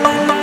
Oh.